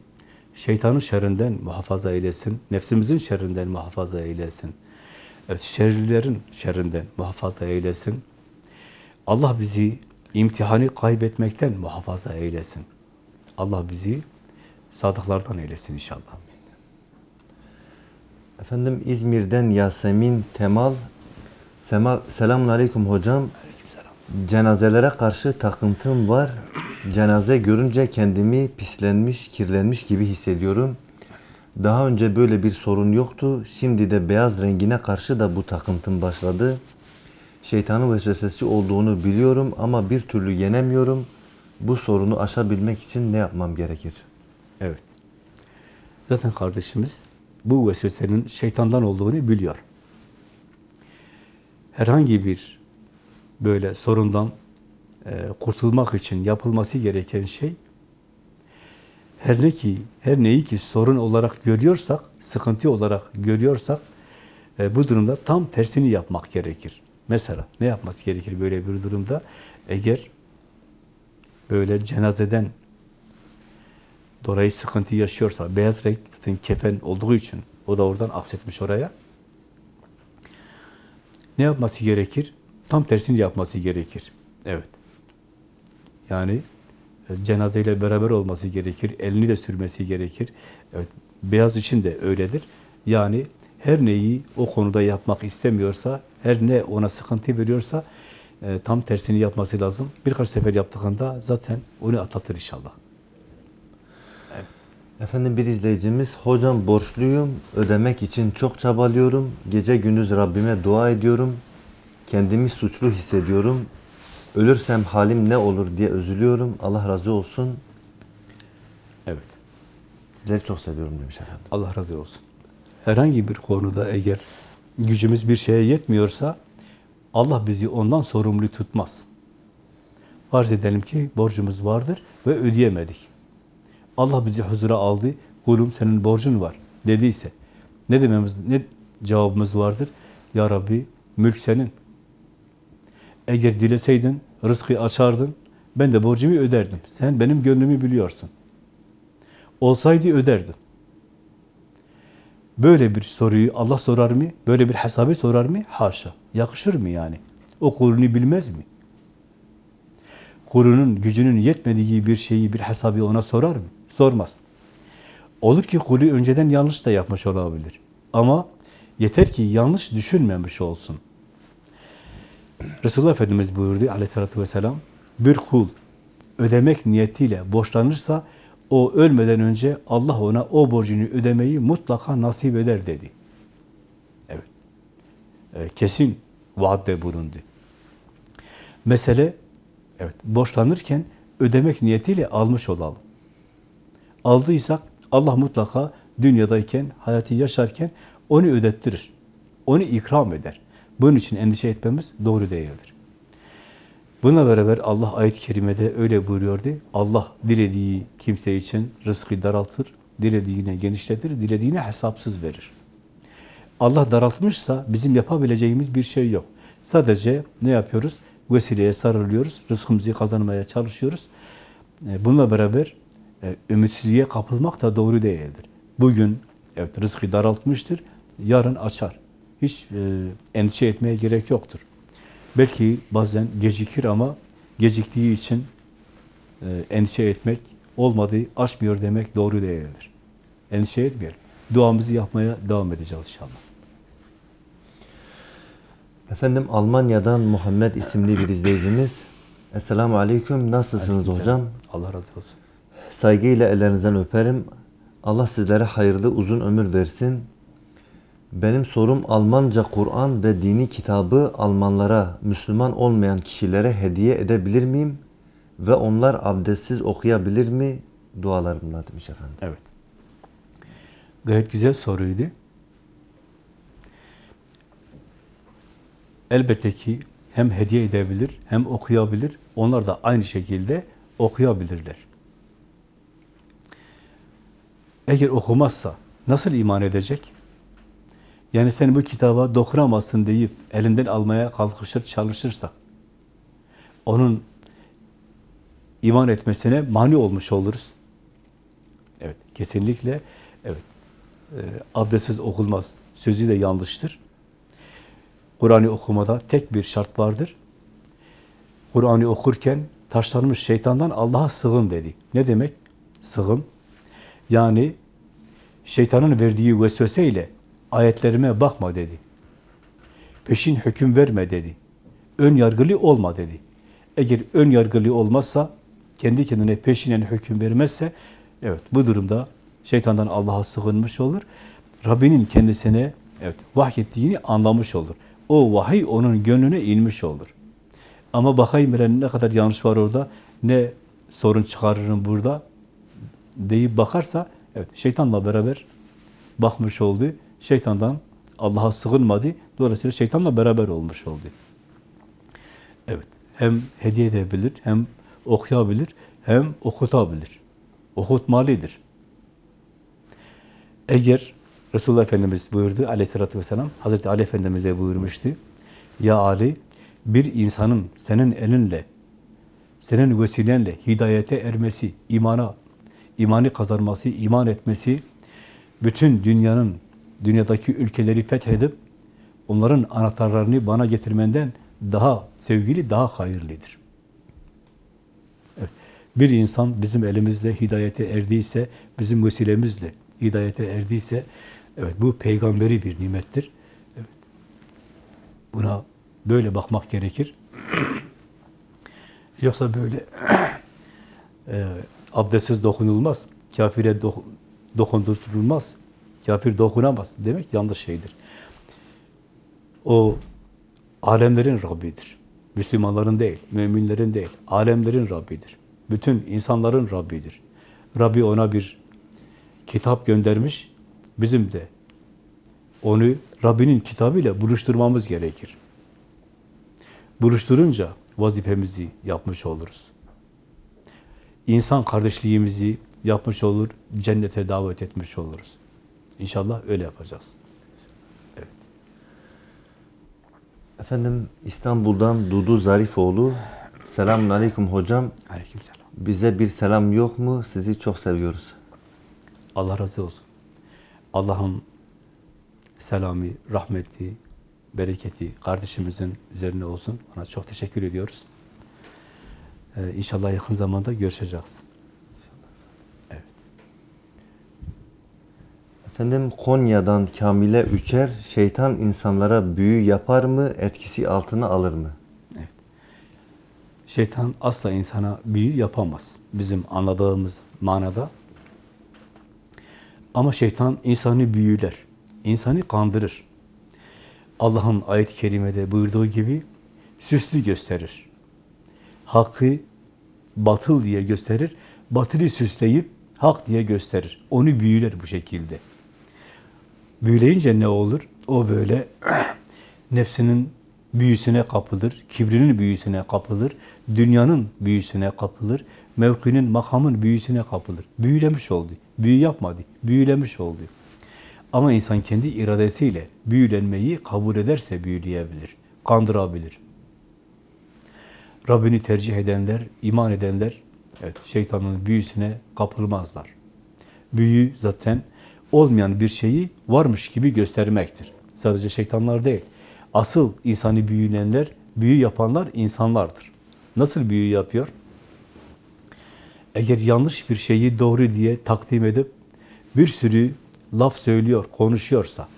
Şeytanın şerrinden muhafaza eylesin, nefsimizin şerrinden muhafaza eylesin. Evet, şerlilerin şerrinden muhafaza eylesin. Allah bizi imtihanı kaybetmekten muhafaza eylesin. Allah bizi sadıklardan eylesin inşallah. Efendim İzmir'den Yasemin Temal. Sema, selamun aleyküm hocam. Cenazelere karşı takıntım var. Cenaze görünce kendimi pislenmiş, kirlenmiş gibi hissediyorum. Daha önce böyle bir sorun yoktu. Şimdi de beyaz rengine karşı da bu takıntım başladı. Şeytanın vesvesesi olduğunu biliyorum ama bir türlü yenemiyorum. Bu sorunu aşabilmek için ne yapmam gerekir? Evet. Zaten kardeşimiz bu vesvesenin şeytandan olduğunu biliyor. Herhangi bir böyle sorundan e, kurtulmak için yapılması gereken şey her ne ki her neyi ki sorun olarak görüyorsak, sıkıntı olarak görüyorsak e, bu durumda tam tersini yapmak gerekir. Mesela ne yapması gerekir böyle bir durumda? Eğer böyle cenazeden dolayı sıkıntı yaşıyorsa, beyaz renk zaten kefen olduğu için o da oradan aksetmiş oraya. Ne yapması gerekir? Tam tersini yapması gerekir. Evet. Yani e, cenazeyle beraber olması gerekir, elini de sürmesi gerekir. Evet, beyaz için de öyledir. Yani her neyi o konuda yapmak istemiyorsa, her ne ona sıkıntı veriyorsa e, tam tersini yapması lazım. Birkaç sefer yaptığında zaten onu atlatır inşallah. Efendim bir izleyicimiz, hocam borçluyum, ödemek için çok çabalıyorum, gece gündüz Rabbime dua ediyorum, kendimi suçlu hissediyorum, ölürsem halim ne olur diye üzülüyorum, Allah razı olsun, Evet. sizleri çok seviyorum demiş efendim. Allah razı olsun. Herhangi bir konuda eğer gücümüz bir şeye yetmiyorsa Allah bizi ondan sorumlu tutmaz. Farz edelim ki borcumuz vardır ve ödeyemedik. Allah bizi huzura aldı. Kulum senin borcun var dediyse ne dememiz ne cevabımız vardır? Ya Rabbi mülk senin. Eğer dileseydin rızkı açardın ben de borcumu öderdim. Sen benim gönlümü biliyorsun. Olsaydı öderdim. Böyle bir soruyu Allah sorar mı? Böyle bir hesabı sorar mı? Haşa. Yakışır mı yani? O kulunu bilmez mi? Kulunun gücünün yetmediği bir şeyi, bir hesabı ona sorar mı? Sormaz. Olur ki kulu önceden yanlış da yapmış olabilir. Ama yeter ki yanlış düşünmemiş olsun. Resulullah Efendimiz buyurdu aleyhissalatü vesselam, bir kul ödemek niyetiyle borçlanırsa o ölmeden önce Allah ona o borcunu ödemeyi mutlaka nasip eder dedi. Evet. Ee, kesin vaatte bulundu. Mesele evet borçlanırken ödemek niyetiyle almış olalım. Aldıysak Allah mutlaka dünyadayken, hayatı yaşarken onu ödettirir. Onu ikram eder. Bunun için endişe etmemiz doğru değildir. Buna beraber Allah ayet-i kerimede öyle buyuruyordu. Allah dilediği kimse için rızkı daraltır, dilediğine genişletir, dilediğine hesapsız verir. Allah daraltmışsa bizim yapabileceğimiz bir şey yok. Sadece ne yapıyoruz? Vesileye sarılıyoruz, rızkımızı kazanmaya çalışıyoruz. E, Bununla beraber e, ümitsizliğe kapılmak da doğru değildir. Bugün evet rızkı daraltmıştır, yarın açar. Hiç e, endişe etmeye gerek yoktur. Belki bazen gecikir ama geciktiği için e, endişe etmek, olmadı, açmıyor demek doğru değildir. Endişe etmeyelim. Duamızı yapmaya devam edeceğiz inşallah. Efendim Almanya'dan Muhammed isimli bir izleyicimiz. Esselamu Aleyküm. Nasılsınız hocam? Allah razı olsun. Saygıyla ellerinizden öperim. Allah sizlere hayırlı uzun ömür versin. Benim sorum Almanca Kur'an ve dini kitabı Almanlara, Müslüman olmayan kişilere hediye edebilir miyim? Ve onlar abdestsiz okuyabilir mi? Dualarımla demiş efendim. Evet. Gayet güzel soruydu. Elbette ki hem hediye edebilir, hem okuyabilir. Onlar da aynı şekilde okuyabilirler. Eğer okumazsa nasıl iman edecek? Yani sen bu kitaba dokunamazsın deyip elinden almaya kalkışır, çalışırsak onun iman etmesine mani olmuş oluruz. Evet, kesinlikle evet. E, abdestsiz okulmaz. Sözü de yanlıştır. Kur'an'ı okumada tek bir şart vardır. Kur'an'ı okurken taşlanmış şeytandan Allah'a sığın dedi. Ne demek? Sığın. Yani şeytanın verdiği vesveseyle ayetlerime bakma dedi. Peşin hüküm verme dedi. Ön yargılı olma dedi. Eğer ön yargılı olmazsa, kendi kendine peşinen hüküm vermezse, evet bu durumda şeytandan Allah'a sığınmış olur. Rabbinin kendisine evet vahyettiğini anlamış olur. O vahiy onun gönlüne inmiş olur. Ama bakayım ben ne kadar yanlış var orada, ne sorun çıkarırım burada deyip bakarsa, evet şeytanla beraber bakmış oldu. Şeytandan Allah'a sığınmadı. Dolayısıyla şeytanla beraber olmuş oldu. Evet. Hem hediye edebilir, hem okuyabilir, hem okutabilir. Okutmalıdır. Eğer Resulullah Efendimiz buyurdu aleyhissalatü vesselam, Hazreti Ali Efendimiz'e buyurmuştu. Ya Ali, bir insanın senin elinle, senin vesilenle hidayete ermesi, imana, imanı kazanması, iman etmesi, bütün dünyanın, dünyadaki ülkeleri fethedip, onların anahtarlarını bana getirmenden daha sevgili, daha hayırlıdır. Evet. Bir insan bizim elimizle hidayete erdiyse, bizim vesilemizle hidayete erdiyse, evet bu peygamberi bir nimettir. Evet. Buna böyle bakmak gerekir. Yoksa böyle e, abdestsiz dokunulmaz, kafire do, dokundurulmaz, kafir dokunamaz demek yanlış şeydir. O alemlerin Rabbidir. Müslümanların değil, müminlerin değil, alemlerin Rabbidir. Bütün insanların Rabbidir. Rabbi ona bir kitap göndermiş, bizim de onu Rabbinin kitabıyla buluşturmamız gerekir. Buluşturunca vazifemizi yapmış oluruz. İnsan kardeşliğimizi yapmış olur, cennete davet etmiş oluruz. İnşallah öyle yapacağız. Efendim İstanbul'dan Dudu Zarifoğlu. Selamun Aleyküm hocam. Aleykümselam. Bize bir selam yok mu? Sizi çok seviyoruz. Allah razı olsun. Allah'ın selamı, rahmeti, bereketi kardeşimizin üzerine olsun. Ona çok teşekkür ediyoruz. Ee, inşallah yakın zamanda görüşeceğiz. Efendim Konya'dan Kamile Üçer, şeytan insanlara büyü yapar mı, etkisi altına alır mı? Şeytan asla insana büyü yapamaz. Bizim anladığımız manada. Ama şeytan insanı büyüler. insanı kandırır. Allah'ın ayet-i kerimede buyurduğu gibi süslü gösterir. Hakkı batıl diye gösterir. Batılı süsleyip hak diye gösterir. Onu büyüler bu şekilde. Büyüleyince ne olur? O böyle nefsinin büyüsüne kapılır, kibrinin büyüsüne kapılır, dünyanın büyüsüne kapılır, mevkinin, makamın büyüsüne kapılır. Büyülemiş oldu. Büyü yapmadı, büyülemiş oldu. Ama insan kendi iradesiyle büyülenmeyi kabul ederse büyüleyebilir, kandırabilir. Rabbini tercih edenler, iman edenler, evet, şeytanın büyüsüne kapılmazlar. Büyü zaten olmayan bir şeyi varmış gibi göstermektir. Sadece şeytanlar değil. Asıl insanı büyülenler, büyü yapanlar insanlardır. Nasıl büyü yapıyor? Eğer yanlış bir şeyi doğru diye takdim edip bir sürü laf söylüyor, konuşuyorsa,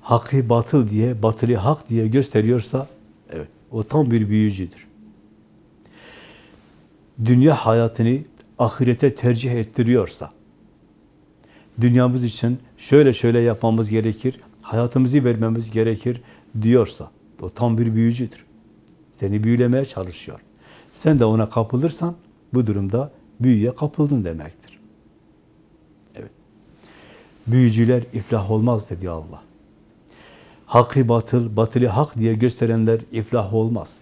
hakkı batıl diye, batılı hak diye gösteriyorsa, evet, o tam bir büyücüdür. Dünya hayatını ahirete tercih ettiriyorsa, dünyamız için şöyle şöyle yapmamız gerekir, hayatımızı vermemiz gerekir diyorsa, o tam bir büyücüdür. Seni büyülemeye çalışıyor. Sen de ona kapılırsan, bu durumda büyüye kapıldın demektir. Evet. Büyücüler iflah olmaz dedi Allah. Hakkı batıl, batılı hak diye gösterenler iflah olmaz.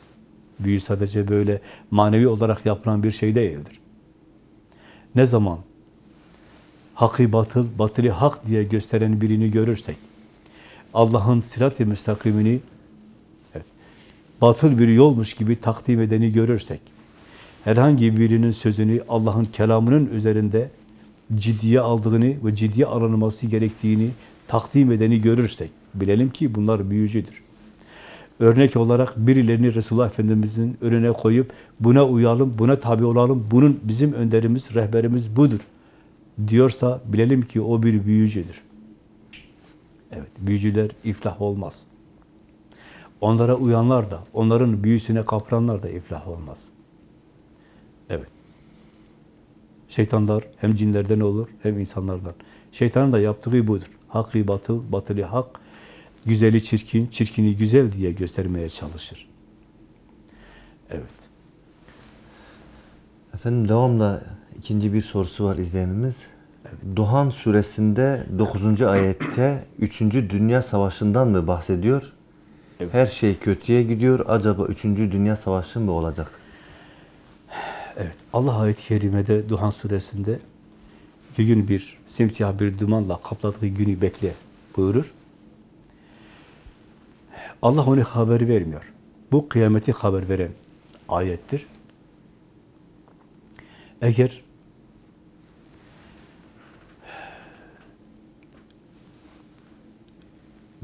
Büyü sadece böyle manevi olarak yapılan bir şey değildir. Ne zaman hakkı batıl, batılı hak diye gösteren birini görürsek, Allah'ın sirat-i müstakimini evet, batıl bir yolmuş gibi takdim edeni görürsek, herhangi birinin sözünü Allah'ın kelamının üzerinde ciddiye aldığını ve ciddiye alınması gerektiğini takdim edeni görürsek, bilelim ki bunlar büyücüdür. Örnek olarak birilerini Resulullah Efendimiz'in önüne koyup buna uyalım, buna tabi olalım, bunun bizim önderimiz, rehberimiz budur diyorsa bilelim ki o bir büyücüdür. Evet, büyücüler iflah olmaz. Onlara uyanlar da, onların büyüsüne kapılanlar da iflah olmaz. Evet. Şeytanlar hem cinlerden olur hem insanlardan. Şeytanın da yaptığı budur. Hakkı batıl, batılı hak, güzeli çirkin, çirkini güzel diye göstermeye çalışır. Evet. Efendim devamla ikinci bir sorusu var izleyenimiz. Duhan suresinde 9. ayette 3. Dünya Savaşı'ndan mı bahsediyor? Evet. Her şey kötüye gidiyor. Acaba 3. Dünya Savaşı mı olacak? Evet. Allah ayet-i kerimede Duhan suresinde gün bir simsiyah bir dumanla kapladığı günü bekle buyurur. Allah onu haber vermiyor. Bu kıyameti haber veren ayettir. Eğer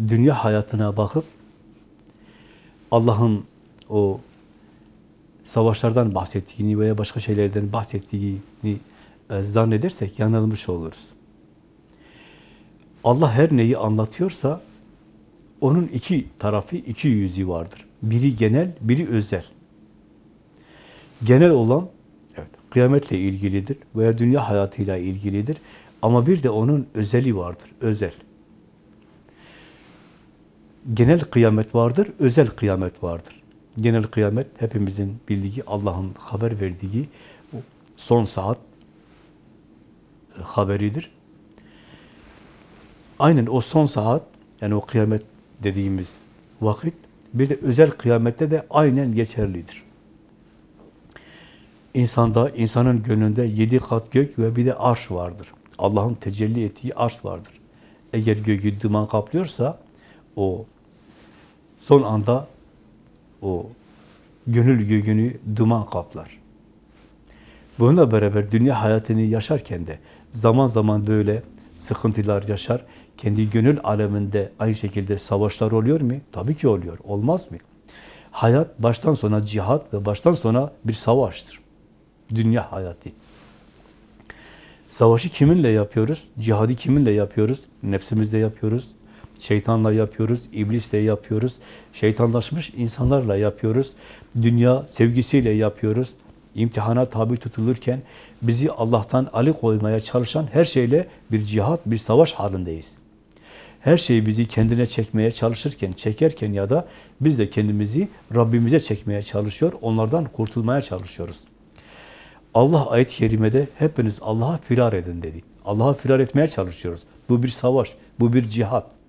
dünya hayatına bakıp Allah'ın o savaşlardan bahsettiğini veya başka şeylerden bahsettiğini e, zannedersek yanılmış oluruz. Allah her neyi anlatıyorsa onun iki tarafı, iki yüzü vardır. Biri genel, biri özel. Genel olan evet, kıyametle ilgilidir veya dünya hayatıyla ilgilidir. Ama bir de onun özeli vardır, özel. Genel kıyamet vardır, özel kıyamet vardır. Genel kıyamet hepimizin bildiği, Allah'ın haber verdiği son saat e, haberidir. Aynen o son saat, yani o kıyamet dediğimiz vakit, bir de özel kıyamette de aynen geçerlidir. İnsanda, insanın gönlünde yedi kat gök ve bir de arş vardır. Allah'ın tecelli ettiği arş vardır. Eğer göğü duman kaplıyorsa, o son anda o gönül göğünü duman kaplar. Bununla beraber dünya hayatını yaşarken de zaman zaman böyle sıkıntılar yaşar. Kendi gönül aleminde aynı şekilde savaşlar oluyor mu? Tabii ki oluyor. Olmaz mı? Hayat baştan sona cihat ve baştan sona bir savaştır. Dünya hayatı. Savaşı kiminle yapıyoruz? Cihadı kiminle yapıyoruz? Nefsimizle yapıyoruz. Şeytanla yapıyoruz, iblisle yapıyoruz, şeytanlaşmış insanlarla yapıyoruz, dünya sevgisiyle yapıyoruz. İmtihana tabi tutulurken bizi Allah'tan ali koymaya çalışan her şeyle bir cihat, bir savaş halindeyiz. Her şeyi bizi kendine çekmeye çalışırken, çekerken ya da biz de kendimizi Rabbimize çekmeye çalışıyor, onlardan kurtulmaya çalışıyoruz. Allah ayet-i kerimede hepiniz Allah'a firar edin dedi. Allah'a firar etmeye çalışıyoruz. Bu bir savaş, bu bir cihat.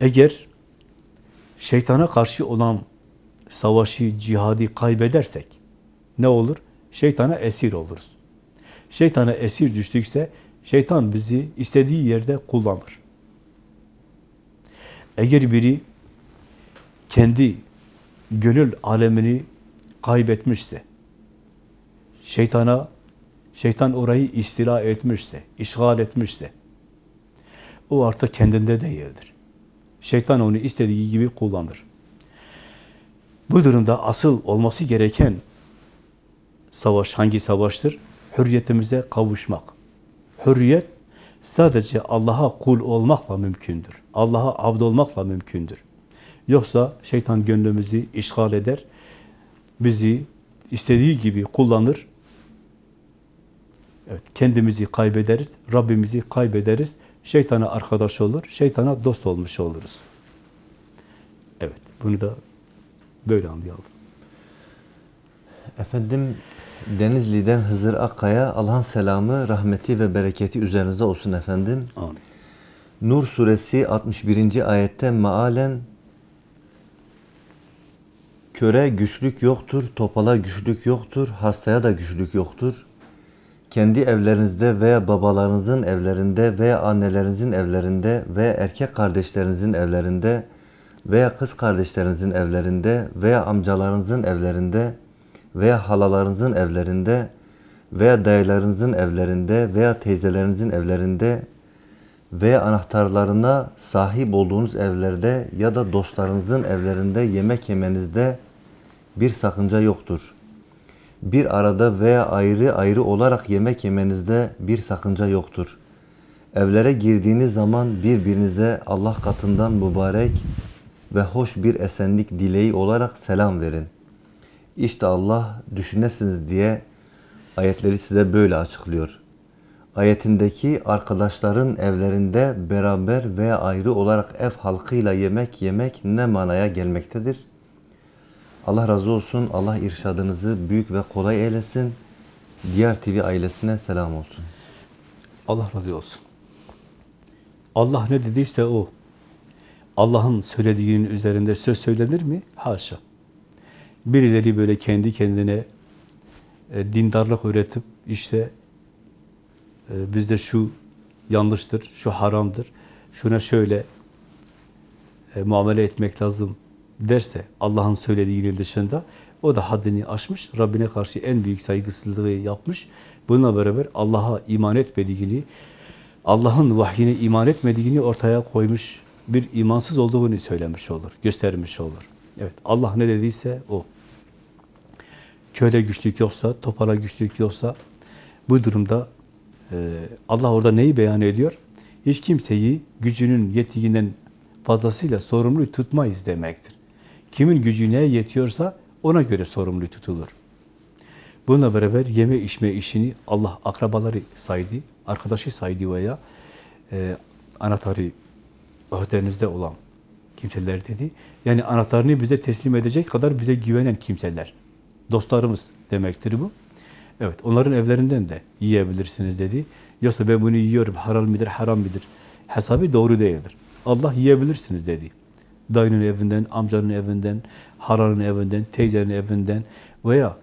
Eğer şeytana karşı olan savaşı, cihadı kaybedersek ne olur? Şeytana esir oluruz. Şeytana esir düştükse şeytan bizi istediği yerde kullanır. Eğer biri kendi gönül alemini kaybetmişse, şeytana, şeytan orayı istila etmişse, işgal etmişse, o artık kendinde değildir. Şeytan onu istediği gibi kullanır. Bu durumda asıl olması gereken savaş hangi savaştır? Hürriyetimize kavuşmak. Hürriyet sadece Allah'a kul olmakla mümkündür. Allah'a abd olmakla mümkündür. Yoksa şeytan gönlümüzü işgal eder, bizi istediği gibi kullanır. Evet, kendimizi kaybederiz, Rabbimizi kaybederiz. Şeytana arkadaş olur, şeytana dost olmuş oluruz. Evet, bunu da böyle anlayalım. Efendim Denizli'den Hızır Akkaya Allah'ın selamı, rahmeti ve bereketi üzerinize olsun efendim. Amin. Nur suresi 61. ayette mealen Köre güçlük yoktur, topala güçlük yoktur, hastaya da güçlük yoktur. Kendi evlerinizde veya babalarınızın evlerinde veya annelerinizin evlerinde veya erkek kardeşlerinizin evlerinde veya kız kardeşlerinizin evlerinde veya amcalarınızın evlerinde veya halalarınızın evlerinde veya dayılarınızın evlerinde veya teyzelerinizin evlerinde veya anahtarlarına sahip olduğunuz evlerde ya da dostlarınızın evlerinde yemek yemenizde bir sakınca yoktur. Bir arada veya ayrı ayrı olarak yemek yemenizde bir sakınca yoktur. Evlere girdiğiniz zaman birbirinize Allah katından mübarek ve hoş bir esenlik dileği olarak selam verin. İşte Allah düşünesiniz diye ayetleri size böyle açıklıyor. Ayetindeki arkadaşların evlerinde beraber veya ayrı olarak ev halkıyla yemek yemek ne manaya gelmektedir? Allah razı olsun. Allah irşadınızı büyük ve kolay eylesin. Diğer TV ailesine selam olsun. Allah razı olsun. Allah ne dediyse o. Allah'ın söylediğinin üzerinde söz söylenir mi? Haşa. Birileri böyle kendi kendine e, dindarlık üretip işte e, bizde şu yanlıştır, şu haramdır, şuna şöyle e, muamele etmek lazım derse Allah'ın söylediğinin dışında o da haddini aşmış, Rabbine karşı en büyük saygısızlığı yapmış. Bununla beraber Allah'a iman etmediğini, Allah'ın vahyine iman etmediğini ortaya koymuş, bir imansız olduğunu söylemiş olur, göstermiş olur. Evet, Allah ne dediyse o. Köle güçlük yoksa, topala güçlük yoksa bu durumda e, Allah orada neyi beyan ediyor? Hiç kimseyi gücünün yettiğinden fazlasıyla sorumlu tutmayız demektir. Kimin gücü neye yetiyorsa ona göre sorumlu tutulur. Bununla beraber yeme içme işini Allah akrabaları saydı, arkadaşı saydı veya e, anahtarı öhdenizde olan kimseler dedi. Yani anahtarını bize teslim edecek kadar bize güvenen kimseler. Dostlarımız demektir bu. Evet, onların evlerinden de yiyebilirsiniz dedi. Yoksa ben bunu yiyorum, halal midir, haram midir? Hesabı doğru değildir. Allah yiyebilirsiniz dedi. Dayının evinden, amcanın evinden, halanın evinden, teyzenin evinden veya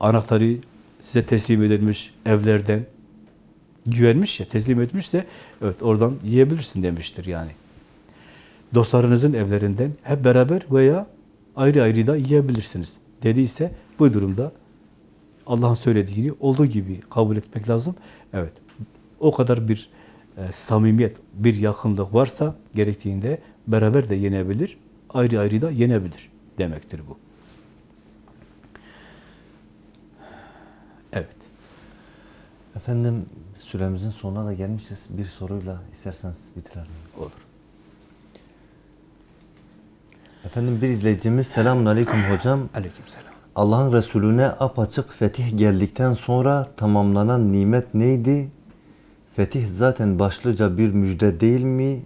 anahtarı size teslim edilmiş evlerden güvenmiş ya, teslim etmişse evet oradan yiyebilirsin demiştir yani. Dostlarınızın evlerinden hep beraber veya ayrı ayrı da yiyebilirsiniz dediyse bu durumda Allah'ın söylediğini olduğu gibi kabul etmek lazım. Evet, o kadar bir e, samimiyet, bir yakınlık varsa gerektiğinde beraber de yenebilir, ayrı ayrı da yenebilir demektir bu. Evet. Efendim süremizin sonuna da gelmişiz. Bir soruyla isterseniz bitirelim. Olur. Efendim bir izleyicimiz selamun aleyküm hocam. Aleykümselam. Allah'ın Resulüne apaçık fetih geldikten sonra tamamlanan nimet neydi? Fetih zaten başlıca bir müjde değil mi?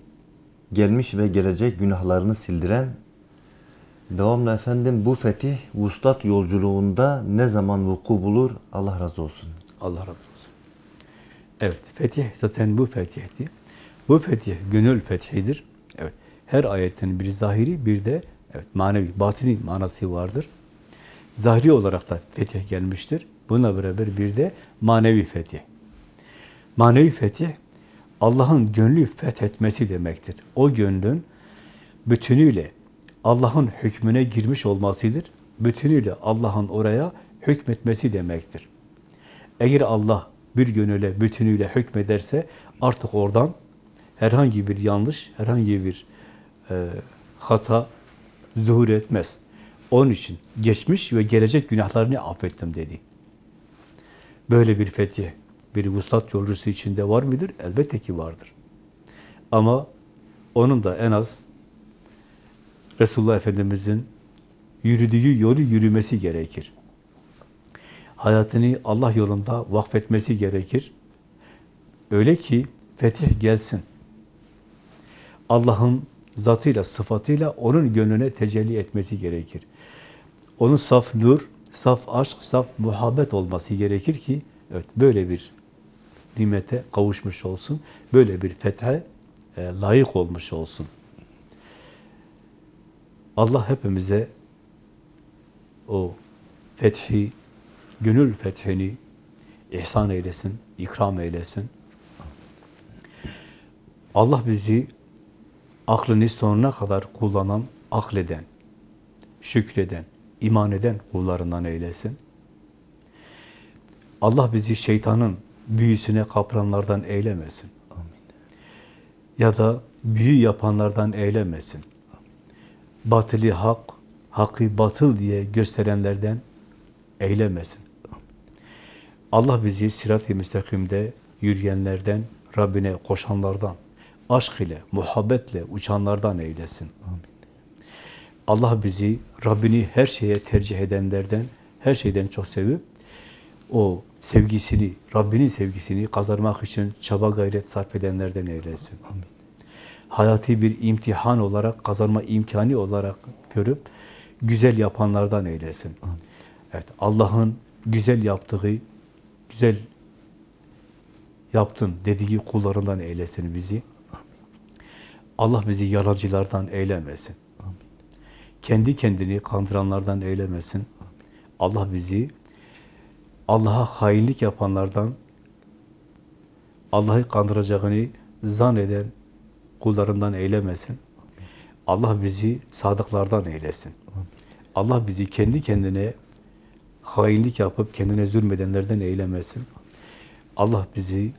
Gelmiş ve gelecek günahlarını sildiren Devamlı efendim bu fetih vuslat yolculuğunda ne zaman vuku bulur? Allah razı olsun. Allah razı olsun. Evet, fetih zaten bu fetihti. Bu fetih gönül fethidir. Evet, her ayetin bir zahiri bir de evet manevi, batini manası vardır. Zahiri olarak da fetih gelmiştir. Bununla beraber bir de manevi fetih. Manevi fetih Allah'ın gönlü fethetmesi demektir. O gönlün bütünüyle Allah'ın hükmüne girmiş olmasıdır. Bütünüyle Allah'ın oraya hükmetmesi demektir. Eğer Allah bir gönüle bütünüyle hükmederse artık oradan herhangi bir yanlış, herhangi bir e, hata zuhur etmez. Onun için geçmiş ve gelecek günahlarını affettim dedi. Böyle bir fetih, bir vuslat yolcusu içinde var mıdır? Elbette ki vardır. Ama onun da en az Resulullah Efendimiz'in yürüdüğü yolu yürümesi gerekir. Hayatını Allah yolunda vakfetmesi gerekir. Öyle ki fetih gelsin. Allah'ın zatıyla, sıfatıyla onun gönlüne tecelli etmesi gerekir. Onun saf nur, saf aşk, saf muhabbet olması gerekir ki evet böyle bir nimete kavuşmuş olsun. Böyle bir fethe e, layık olmuş olsun. Allah hepimize o fethi, gönül fethini ihsan eylesin, ikram eylesin. Allah bizi aklını sonuna kadar kullanan, akleden, şükreden, iman eden kullarından eylesin. Allah bizi şeytanın büyüsüne kapılanlardan eylemesin. Ya da büyü yapanlardan eylemesin. Batılı hak, hakkı batıl diye gösterenlerden eylemesin. Allah bizi sirat-i müstakimde yürüyenlerden, Rabbine koşanlardan, aşk ile, muhabbetle uçanlardan eylesin. Allah bizi Rabbini her şeye tercih edenlerden, her şeyden çok sevip o sevgisini, Rabbinin sevgisini kazanmak için çaba gayret sarf edenlerden eylesin. Hayatı bir imtihan olarak, kazanma imkanı olarak görüp güzel yapanlardan eylesin. Evet, Allah'ın güzel yaptığı, güzel yaptın dediği kullarından eylesin bizi. Allah bizi yalancılardan eylemesin. Kendi kendini kandıranlardan eylemesin. Allah bizi Allah'a hainlik yapanlardan, Allah'ı kandıracağını zanneden kullarından eylemesin. Allah bizi sadıklardan eylesin. Allah bizi kendi kendine hainlik yapıp kendine zulmedenlerden eylemesin. Allah bizi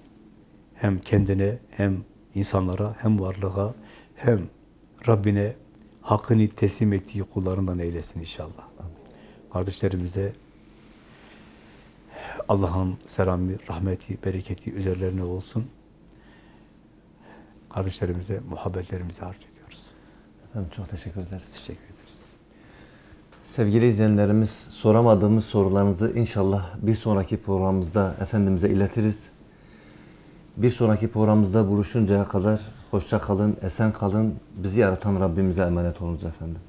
hem kendine hem insanlara hem varlığa hem Rabbine hakkını teslim ettiği kullarından eylesin inşallah. Kardeşlerimize Allah'ın selamı, rahmeti, bereketi üzerlerine olsun. Kardeşlerimize muhabbetlerimizi arz ediyoruz. Efendim çok teşekkür ederiz. Teşekkür ederiz. Sevgili izleyenlerimiz soramadığımız sorularınızı inşallah bir sonraki programımızda Efendimiz'e iletiriz. Bir sonraki programımızda buluşuncaya kadar hoşça kalın, esen kalın. Bizi yaratan Rabbimize emanet olunuz efendim.